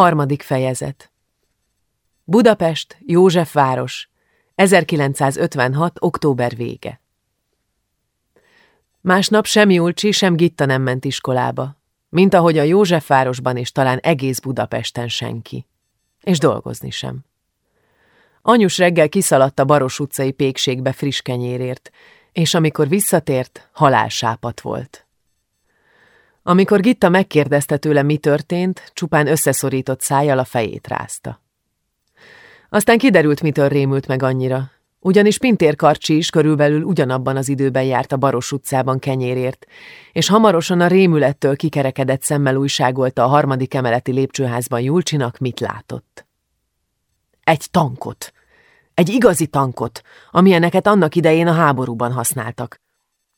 Harmadik fejezet Budapest, Józsefváros, 1956. október vége. Másnap sem Julcsi, sem Gitta nem ment iskolába, mint ahogy a Józsefvárosban és talán egész Budapesten senki. És dolgozni sem. Anyus reggel kiszaladt a Baros utcai pékségbe friss kenyérért, és amikor visszatért, halálsápat volt. Amikor Gitta megkérdezte tőle, mi történt, csupán összeszorított szájjal a fejét rázta. Aztán kiderült, mitől rémült meg annyira. Ugyanis Pintér Karcsi is körülbelül ugyanabban az időben járt a Baros utcában kenyérért, és hamarosan a rémülettől kikerekedett szemmel újságolta a harmadik emeleti lépcsőházban Julcsinak, mit látott. Egy tankot. Egy igazi tankot, amilyeneket annak idején a háborúban használtak.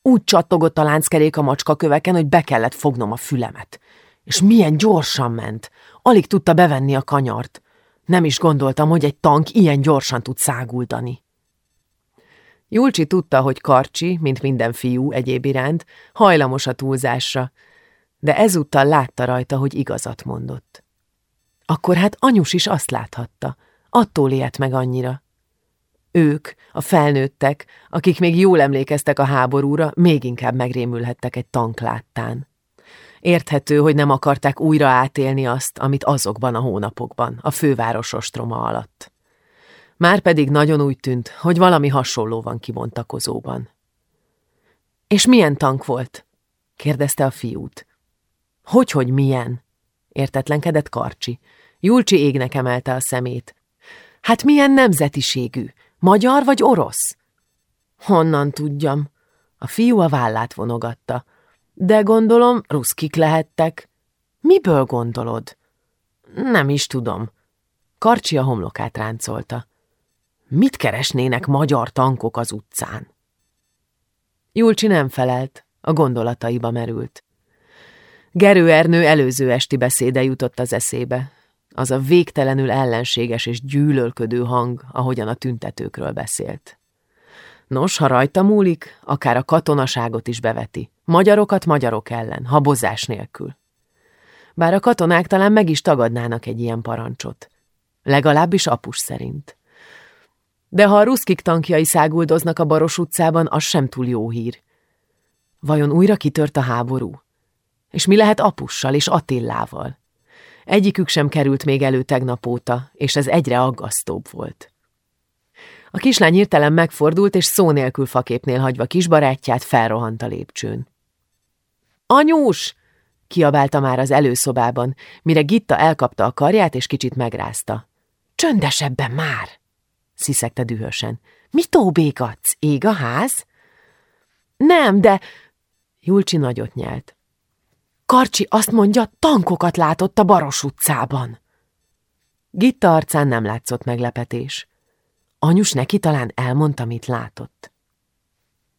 Úgy csattogott a lánckerék a macska köveken, hogy be kellett fognom a fülemet. És milyen gyorsan ment. Alig tudta bevenni a kanyart. Nem is gondoltam, hogy egy tank ilyen gyorsan tud száguldani. Julcsi tudta, hogy Karcsi, mint minden fiú egyéb iránt, hajlamos a túlzásra, de ezúttal látta rajta, hogy igazat mondott. Akkor hát anyus is azt láthatta, attól ilyet meg annyira. Ők, a felnőttek, akik még jól emlékeztek a háborúra, még inkább megrémülhettek egy tank láttán. Érthető, hogy nem akarták újra átélni azt, amit azokban a hónapokban, a főváros ostroma alatt. Márpedig nagyon úgy tűnt, hogy valami hasonló van kibontakozóban. És milyen tank volt? kérdezte a fiút. Hogy-hogy milyen? értetlenkedett Karcsi. Julcsi égnek emelte a szemét. Hát milyen nemzetiségű? Magyar vagy orosz? Honnan tudjam? A fiú a vállát vonogatta. De gondolom, ruszkik lehettek. Miből gondolod? Nem is tudom. Karcsi a homlokát ráncolta. Mit keresnének magyar tankok az utcán? Julcsi nem felelt, a gondolataiba merült. Gerő Ernő előző esti beszéde jutott az eszébe, az a végtelenül ellenséges és gyűlölködő hang, ahogyan a tüntetőkről beszélt. Nos, ha rajta múlik, akár a katonaságot is beveti. Magyarokat magyarok ellen, habozás nélkül. Bár a katonák talán meg is tagadnának egy ilyen parancsot. Legalábbis apus szerint. De ha a ruszkik tankjai száguldoznak a Baros utcában, az sem túl jó hír. Vajon újra kitört a háború? És mi lehet apussal és Attillával? Egyikük sem került még elő tegnap óta, és ez egyre aggasztóbb volt. A kislány hirtelen megfordult, és szó nélkül faképnél hagyva kisbarátját felrohant a lépcsőn. Anyós! kiabálta már az előszobában, mire Gitta elkapta a karját, és kicsit megrázta. Csöndesebben már! sziszegte dühösen. Mit óbégatsz? Ég a ház? Nem, de... Julcsi nagyot nyelt. Karcsi azt mondja, tankokat látott a Baros utcában. Gitta arcán nem látszott meglepetés. Anyus neki talán elmondta, mit látott.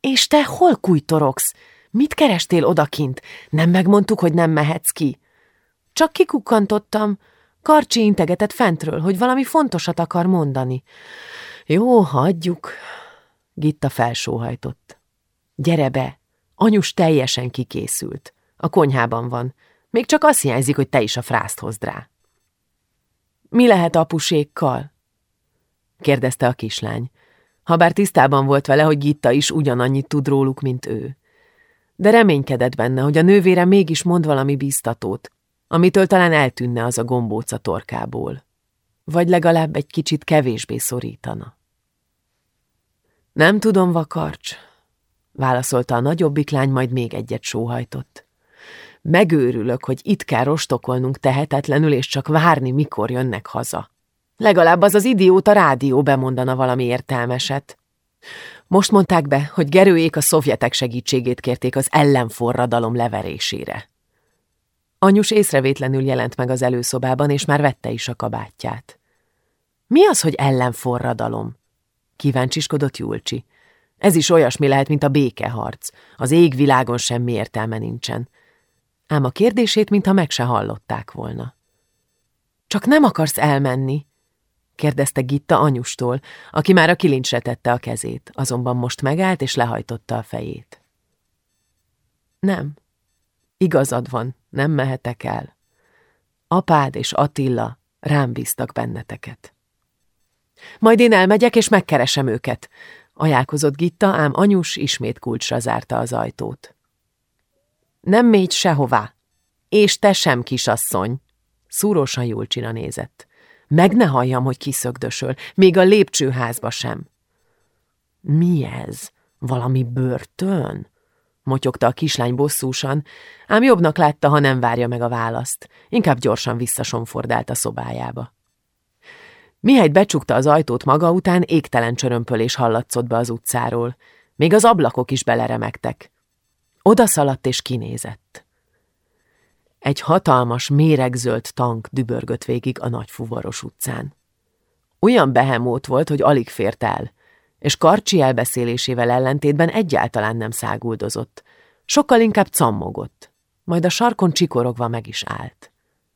És te hol kújtorogsz? Mit kerestél odakint? Nem megmondtuk, hogy nem mehetsz ki? Csak kikukkantottam. Karcsi integetett fentről, hogy valami fontosat akar mondani. Jó, hagyjuk. Gitta felsóhajtott. Gyere be, anyus teljesen kikészült. A konyhában van. Még csak azt hiányzik, hogy te is a frászt hozd rá. Mi lehet apusékkal? kérdezte a kislány. Habár tisztában volt vele, hogy Gitta is ugyanannyit tud róluk, mint ő. De reménykedett benne, hogy a nővére mégis mond valami biztatót, amitől talán eltűnne az a gombóc torkából. Vagy legalább egy kicsit kevésbé szorítana. Nem tudom, vakarcs, válaszolta a nagyobbik lány, majd még egyet sóhajtott. Megőrülök, hogy itt kell rostokolnunk tehetetlenül, és csak várni, mikor jönnek haza. Legalább az az idióta rádió bemondana valami értelmeset. Most mondták be, hogy Gerőék a szovjetek segítségét kérték az ellenforradalom leverésére. Anyus észrevétlenül jelent meg az előszobában, és már vette is a kabátját. Mi az, hogy ellenforradalom? Kíváncsiskodott Julcsi. Ez is olyasmi lehet, mint a békeharc. Az égvilágon semmi értelme nincsen ám a kérdését, mintha meg se hallották volna. Csak nem akarsz elmenni? kérdezte Gitta anyustól, aki már a kilincsre tette a kezét, azonban most megállt és lehajtotta a fejét. Nem. Igazad van, nem mehetek el. Apád és Attila rám bíztak benneteket. Majd én elmegyek, és megkeresem őket, ajánlkozott Gitta, ám anyus ismét kulcsra zárta az ajtót. Nem mégy sehová, és te sem, kisasszony, szúrósan Julcsina nézett. Meg ne halljam, hogy kiszögdösöl, még a lépcsőházba sem. Mi ez? Valami börtön? motyogta a kislány bosszúsan, ám jobbnak látta, ha nem várja meg a választ. Inkább gyorsan visszasomfordált a szobájába. Mihelyt becsukta az ajtót maga után, égtelen csörömpölés hallatszott be az utcáról. Még az ablakok is beleremegtek. Oda szaladt és kinézett. Egy hatalmas, méregzöld tank dübörgött végig a nagy fuvaros utcán. Olyan behemót volt, hogy alig fért el, és Karcsi elbeszélésével ellentétben egyáltalán nem száguldozott. Sokkal inkább cammogott, majd a sarkon csikorogva meg is állt.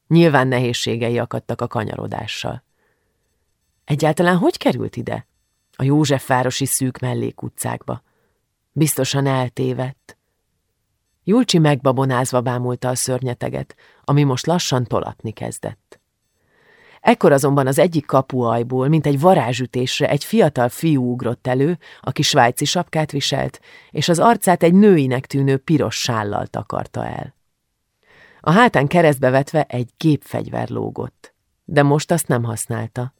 Nyilván nehézségei akadtak a kanyarodással. Egyáltalán hogy került ide? A Józsefvárosi szűk mellékutcákba. Biztosan eltévedt. Julcsi megbabonázva bámulta a szörnyeteget, ami most lassan tolatni kezdett. Ekkor azonban az egyik kapuajból, mint egy varázsütésre egy fiatal fiú ugrott elő, aki svájci sapkát viselt, és az arcát egy nőinek tűnő piros sállal takarta el. A hátán keresztbe vetve egy gépfegyver lógott, de most azt nem használta.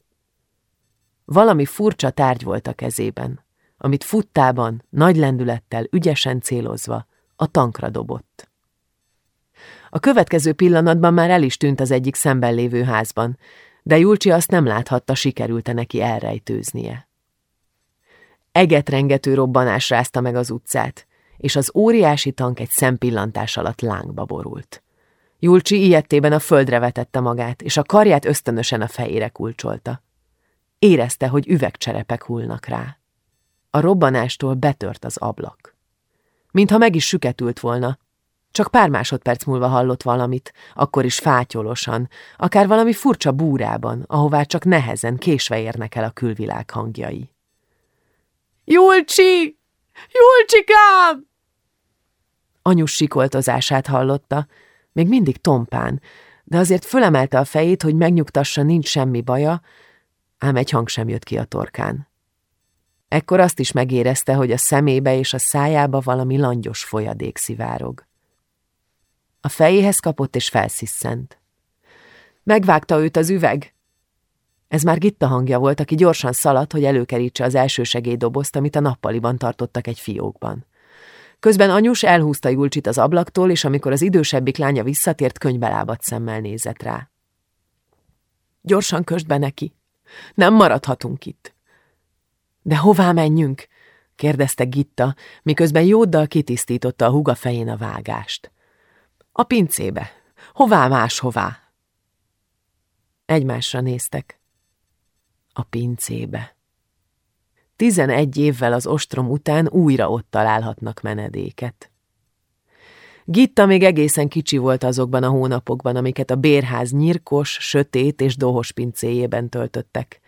Valami furcsa tárgy volt a kezében, amit futtában, nagy lendülettel, ügyesen célozva a tankra dobott. A következő pillanatban már el is tűnt az egyik szemben lévő házban, de Julcsi azt nem láthatta, sikerült-e neki elrejtőznie. Egetrengető robbanás rázta meg az utcát, és az óriási tank egy szempillantás alatt lángba borult. Julcsi ilyettében a földre vetette magát, és a karját ösztönösen a fejére kulcsolta. Érezte, hogy üvegcserepek hullnak rá. A robbanástól betört az ablak. Mintha meg is süketült volna, csak pár másodperc múlva hallott valamit, akkor is fátyolosan, akár valami furcsa búrában, ahová csak nehezen késve érnek el a külvilág hangjai. Julcsi! Julcsikám! Anyus sikoltozását hallotta, még mindig tompán, de azért fölemelte a fejét, hogy megnyugtassa, nincs semmi baja, ám egy hang sem jött ki a torkán. Ekkor azt is megérezte, hogy a szemébe és a szájába valami langyos folyadék szivárog. A fejéhez kapott és felsziszent. Megvágta őt az üveg. Ez már Gitta hangja volt, aki gyorsan szaladt, hogy előkerítse az első segélydobozt, amit a nappaliban tartottak egy fiókban. Közben anyus elhúzta Julcsit az ablaktól, és amikor az idősebbik lánya visszatért, könyvbelábat szemmel nézett rá. Gyorsan kösd be neki. Nem maradhatunk itt. De hová menjünk? kérdezte Gitta, miközben jóddal kitisztította a huga fején a vágást. A pincébe. Hová máshová? Egymásra néztek. A pincébe. Tizenegy évvel az ostrom után újra ott találhatnak menedéket. Gitta még egészen kicsi volt azokban a hónapokban, amiket a bérház nyirkos, sötét és dohos pincéjében töltöttek,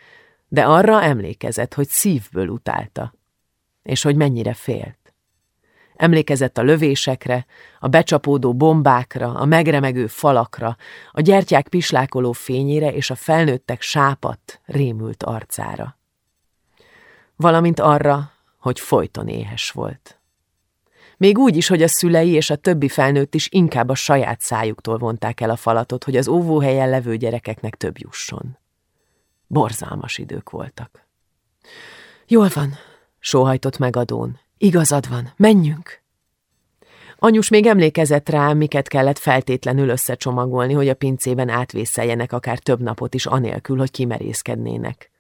de arra emlékezett, hogy szívből utálta, és hogy mennyire félt. Emlékezett a lövésekre, a becsapódó bombákra, a megremegő falakra, a gyertyák pislákoló fényére és a felnőttek sápat, rémült arcára. Valamint arra, hogy folyton éhes volt. Még úgy is, hogy a szülei és a többi felnőtt is inkább a saját szájuktól vonták el a falatot, hogy az óvóhelyen levő gyerekeknek több jusson. Borzalmas idők voltak. Jól van, sóhajtott megadón. Igazad van, menjünk! Anyus még emlékezett rá, miket kellett feltétlenül összecsomagolni, hogy a pincében átvészeljenek akár több napot is anélkül, hogy kimerészkednének.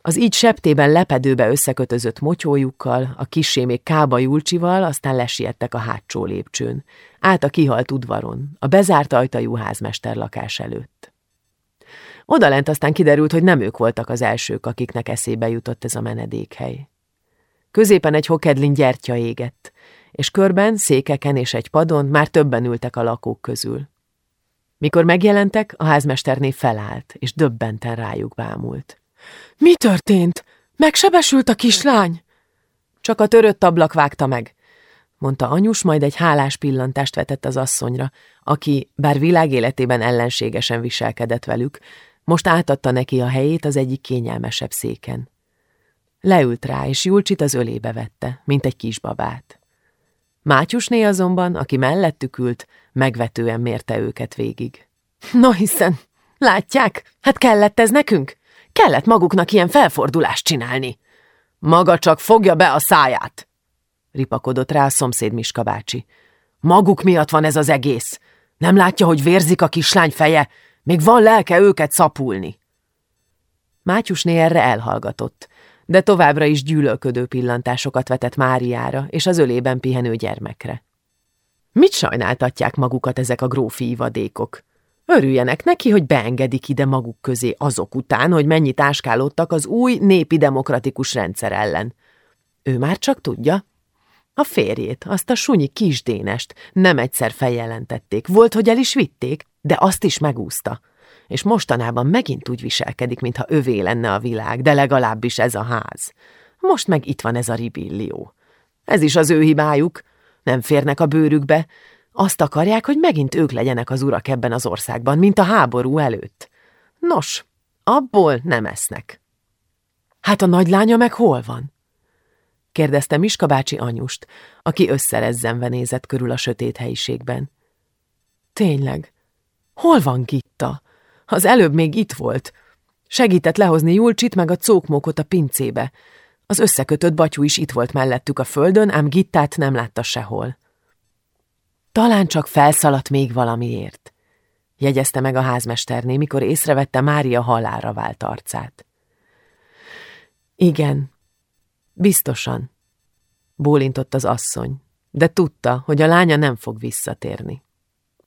Az így septében lepedőbe összekötözött motyójukkal, a kisé még kába Julcsival, aztán lesiettek a hátsó lépcsőn, át a kihalt udvaron, a bezárt ajtajú házmester lakás előtt. Odalent aztán kiderült, hogy nem ők voltak az elsők, akiknek eszébe jutott ez a menedékhely. Középen egy hokedlin gyertya égett, és körben, székeken és egy padon már többen ültek a lakók közül. Mikor megjelentek, a házmesterné felállt, és döbbenten rájuk bámult. Mi történt? Megsebesült a kislány? Csak a törött ablak vágta meg. mondta anyus, majd egy hálás pillantást vetett az asszonyra, aki, bár világéletében ellenségesen viselkedett velük, most átadta neki a helyét az egyik kényelmesebb széken. Leült rá, és Julcsit az ölébe vette, mint egy kisbabát. Mátyusné azonban, aki mellettük ült, megvetően mérte őket végig. No hiszen, látják, hát kellett ez nekünk? Kellett maguknak ilyen felfordulást csinálni. Maga csak fogja be a száját, ripakodott rá a szomszéd Miska bácsi. Maguk miatt van ez az egész. Nem látja, hogy vérzik a kislány feje, még van lelke őket szapulni. Mátyusné erre elhallgatott, de továbbra is gyűlölködő pillantásokat vetett Máriára és az ölében pihenő gyermekre. Mit sajnáltatják magukat ezek a grófi ivadékok? Örüljenek neki, hogy beengedik ide maguk közé azok után, hogy mennyit áskálódtak az új népi demokratikus rendszer ellen. Ő már csak tudja. A férjét, azt a sunyi kisdénest nem egyszer feljelentették. Volt, hogy el is vitték, de azt is megúszta. És mostanában megint úgy viselkedik, mintha övé lenne a világ, de legalábbis ez a ház. Most meg itt van ez a ribillió. Ez is az ő hibájuk. Nem férnek a bőrükbe, azt akarják, hogy megint ők legyenek az urak ebben az országban, mint a háború előtt. Nos, abból nem esznek. Hát a nagylánya meg hol van? Kérdezte Miska bácsi anyust, aki összerezzenve nézett körül a sötét helyiségben. Tényleg, hol van Gitta? Az előbb még itt volt. Segített lehozni Julcsit meg a cókmókot a pincébe. Az összekötött batyú is itt volt mellettük a földön, ám Gittát nem látta sehol. Talán csak felszaladt még valamiért, jegyezte meg a házmesterné, mikor észrevette Mária halára vált arcát. Igen, biztosan, bólintott az asszony, de tudta, hogy a lánya nem fog visszatérni.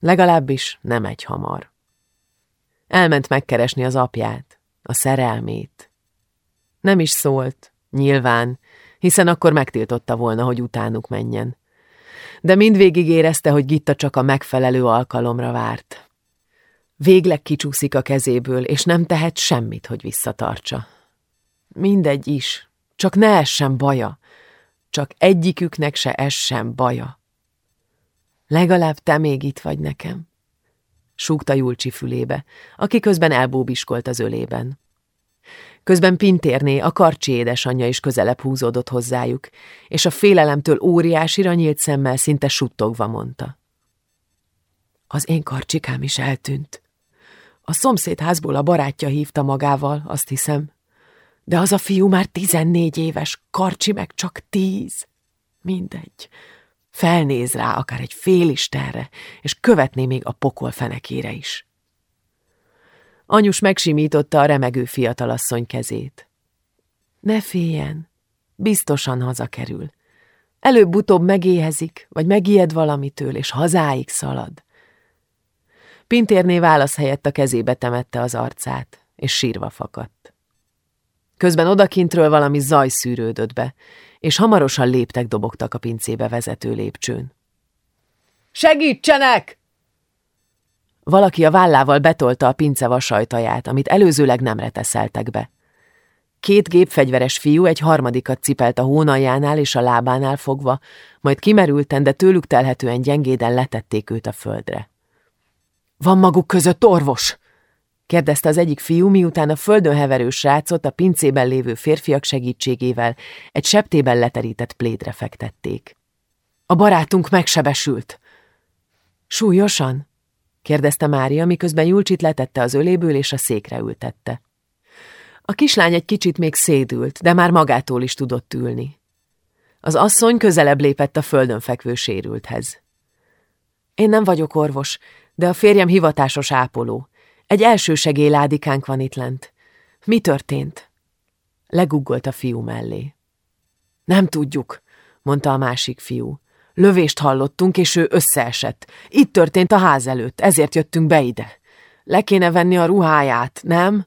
Legalábbis nem egy hamar. Elment megkeresni az apját, a szerelmét. Nem is szólt, nyilván, hiszen akkor megtiltotta volna, hogy utánuk menjen de mindvégig érezte, hogy Gitta csak a megfelelő alkalomra várt. Végleg kicsúszik a kezéből, és nem tehet semmit, hogy visszatartsa. Mindegy is, csak ne essen baja, csak egyiküknek se essen baja. Legalább te még itt vagy nekem, súgta Julcsi fülébe, aki közben elbóbiskolt az ölében. Közben Pintérné, a karcsi édesanyja is közelebb húzódott hozzájuk, és a félelemtől óriásira nyílt szemmel szinte suttogva mondta. Az én karcsikám is eltűnt. A szomszédházból a barátja hívta magával, azt hiszem. De az a fiú már tizennégy éves, karcsi meg csak tíz. Mindegy. Felnéz rá akár egy félistenre, és követné még a pokol fenekére is. Anyus megsimította a remegő fiatalasszony kezét. Ne féljen, biztosan hazakerül. Előbb-utóbb megéhezik, vagy megijed valamitől, és hazáig szalad. Pintérné válasz helyett a kezébe temette az arcát, és sírva fakadt. Közben odakintről valami zaj szűrődött be, és hamarosan léptek dobogtak a pincébe vezető lépcsőn. Segítsenek! Valaki a vállával betolta a pince vasajtaját, amit előzőleg nem reteszeltek be. Két gépfegyveres fiú egy harmadikat cipelt a hónaljánál és a lábánál fogva, majd kimerülten, de tőlük telhetően gyengéden letették őt a földre. Van maguk között orvos? Kérdezte az egyik fiú, miután a földön heverő srácot a pincében lévő férfiak segítségével egy septében leterített plédre fektették. A barátunk megsebesült. Súlyosan? kérdezte Mária, miközben Julcsit letette az öléből és a székre ültette. A kislány egy kicsit még szédült, de már magától is tudott ülni. Az asszony közelebb lépett a földön fekvő sérülthez. Én nem vagyok orvos, de a férjem hivatásos ápoló. Egy elsősegéládikánk van itt lent. Mi történt? Leguggolt a fiú mellé. Nem tudjuk, mondta a másik fiú. Lövést hallottunk, és ő összeesett. Itt történt a ház előtt, ezért jöttünk be ide. Le kéne venni a ruháját, nem?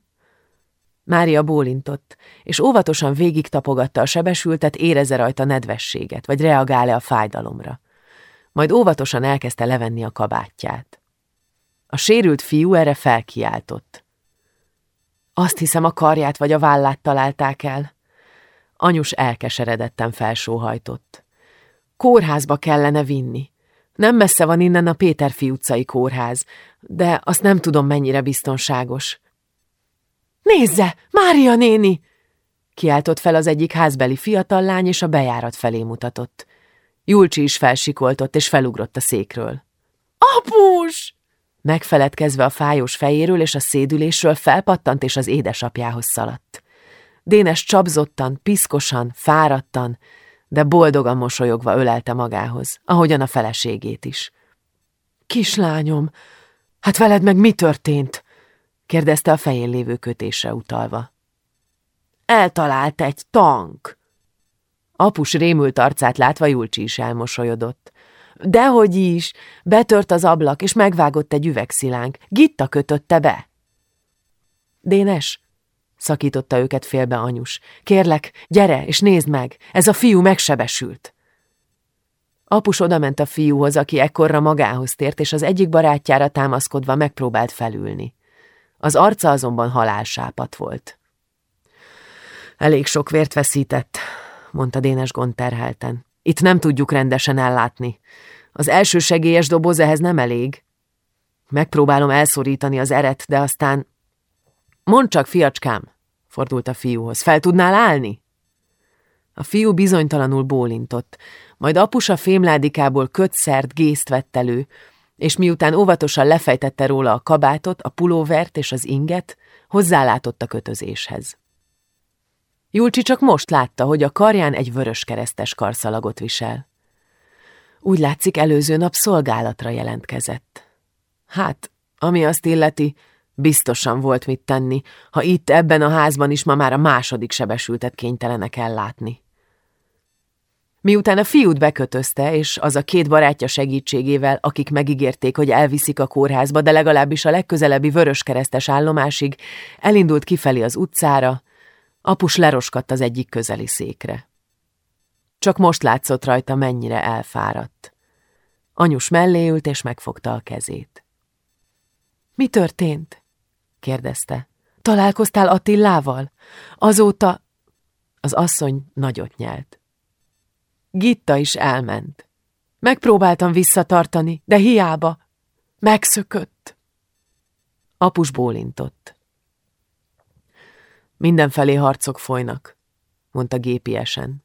Mária bólintott, és óvatosan végig tapogatta a sebesültet, éreze rajta nedvességet, vagy reagál-e a fájdalomra. Majd óvatosan elkezdte levenni a kabátját. A sérült fiú erre felkiáltott. Azt hiszem, a karját vagy a vállát találták el. Anyus elkeseredetten felsóhajtott. kórházba kellene vinni. Nem messze van innen a Péterfi utcai kórház, de azt nem tudom, mennyire biztonságos. Nézze, Mária néni! Kiáltott fel az egyik házbeli fiatal lány, és a bejárat felé mutatott. Julcsi is felsikoltott, és felugrott a székről. Apus! Megfeledkezve a fájós fejéről és a szédülésről felpattant, és az édesapjához szaladt. Dénes csapzottan, piszkosan, fáradtan, de boldogan mosolyogva ölelte magához, ahogyan a feleségét is. Kislányom, hát veled meg mi történt? kérdezte a fején lévő kötésre utalva. Eltalált egy tank. Apus rémült arcát látva Julcsi is elmosolyodott. Dehogy is, betört az ablak, és megvágott egy üvegszilánk. Gitta kötötte be. Dénes, szakította őket félbe anyus. Kérlek, gyere, és nézd meg, ez a fiú megsebesült. Apus odament a fiúhoz, aki ekkorra magához tért, és az egyik barátjára támaszkodva megpróbált felülni. Az arca azonban halálsápat volt. Elég sok vért veszített, mondta Dénes gond terhelten. Itt nem tudjuk rendesen ellátni. Az első segélyes doboz ehhez nem elég. Megpróbálom elszorítani az eret, de aztán... Mondd csak, fiacskám, fordult a fiúhoz, fel tudnál állni? A fiú bizonytalanul bólintott, majd apusa fémládikából kötszert, gészt vett elő, és miután óvatosan lefejtette róla a kabátot, a pulóvert és az inget, hozzálátott a kötözéshez. Julcsi csak most látta, hogy a karján egy vörös keresztes karszalagot visel. Úgy látszik, előző nap szolgálatra jelentkezett. Hát, ami azt illeti, biztosan volt mit tenni, ha itt ebben a házban is ma már a második sebesültet kénytelenek ellátni. Miután a fiút bekötözte, és az a két barátja segítségével, akik megígérték, hogy elviszik a kórházba, de legalábbis a legközelebbi vöröskeresztes állomásig, elindult kifelé az utcára, apus leroskadt az egyik közeli székre. Csak most látszott rajta, mennyire elfáradt. Anyus mellé ült, és megfogta a kezét. Mi történt? kérdezte. Találkoztál Attillával? Azóta... Az asszony nagyot nyelt. Gitta is elment. Megpróbáltam visszatartani, de hiába. Megszökött. Apus bólintott. Mindenfelé harcok folynak, mondta gépiesen.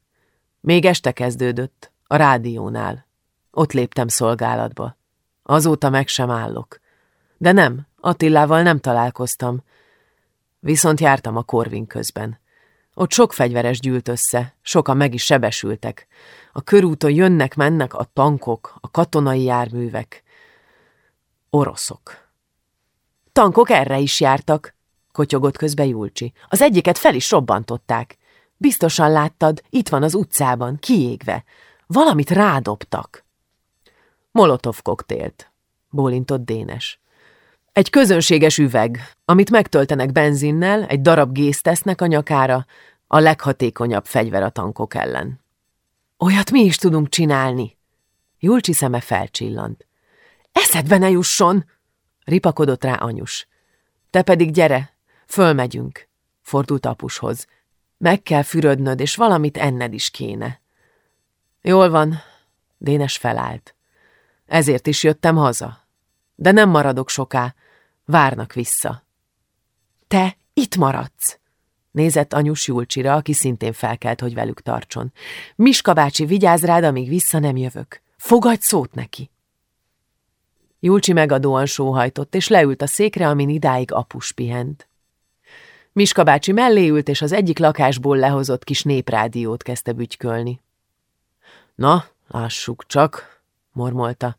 Még este kezdődött, a rádiónál. Ott léptem szolgálatba. Azóta meg sem állok. De nem, Attillával nem találkoztam. Viszont jártam a korvin közben. Ott sok fegyveres gyűlt össze, sokan meg is sebesültek. A körúton jönnek-mennek a tankok, a katonai járművek. Oroszok. Tankok erre is jártak, kotyogott közbe Julcsi. Az egyiket fel is robbantották. Biztosan láttad, itt van az utcában, kiégve. Valamit rádobtak. Molotov koktélt, bólintott Dénes. Egy közönséges üveg, amit megtöltenek benzinnel, egy darab gézt tesznek a nyakára, a leghatékonyabb fegyver a tankok ellen. Olyat mi is tudunk csinálni. Julcsi szeme felcsillant. Eszedbe ne jusson! ripakodott rá anyus. Te pedig gyere, fölmegyünk, fordult apushoz. Meg kell fürödnöd, és valamit enned is kéne. Jól van, Dénes felállt. Ezért is jöttem haza. De nem maradok soká, várnak vissza. Te itt maradsz! Nézett anyus Julcsira, aki szintén felkelt, hogy velük tartson. Miska bácsi, vigyázz rád, amíg vissza nem jövök. Fogadj szót neki! Julcsi megadóan sóhajtott, és leült a székre, amin idáig apus pihent. Miska bácsi mellé ült, és az egyik lakásból lehozott kis néprádiót kezdte bütykölni. Na, lássuk csak, mormolta.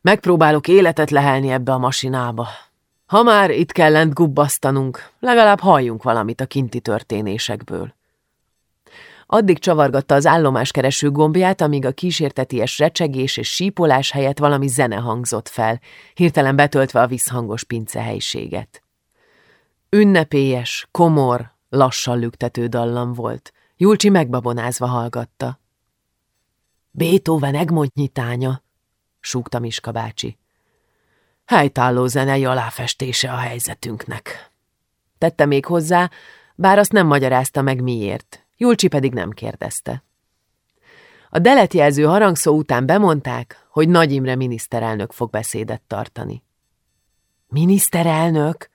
Megpróbálok életet lehelni ebbe a masinába. Ha már itt kell lent gubbasztanunk, legalább halljunk valamit a kinti történésekből. Addig csavargatta az állomáskereső gombját, amíg a kísérteties recsegés és sípolás helyett valami zene hangzott fel, hirtelen betöltve a visszhangos pincehelyiséget. Ünnepélyes, komor, lassan lüktető dallam volt. Julcsi megbabonázva hallgatta. Beethoven Egmont nyitánya, súgta Miska bácsi. Helytálló zenei aláfestése a helyzetünknek. Tette még hozzá, bár azt nem magyarázta meg miért, Julcsi pedig nem kérdezte. A deletjelző harangszó után bemondták, hogy Nagy Imre miniszterelnök fog beszédet tartani. Miniszterelnök?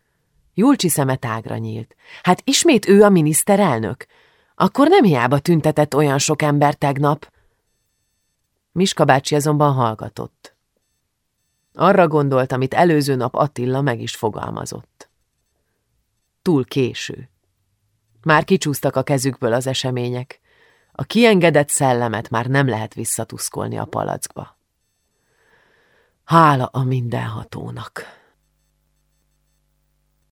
Julcsi szeme tágra nyílt. Hát ismét ő a miniszterelnök? Akkor nem hiába tüntetett olyan sok ember tegnap. Miska bácsi azonban hallgatott. Arra gondolt, amit előző nap Attila meg is fogalmazott. Túl késő. Már kicsúsztak a kezükből az események. A kiengedett szellemet már nem lehet visszatuszkolni a palackba. Hála a mindenhatónak!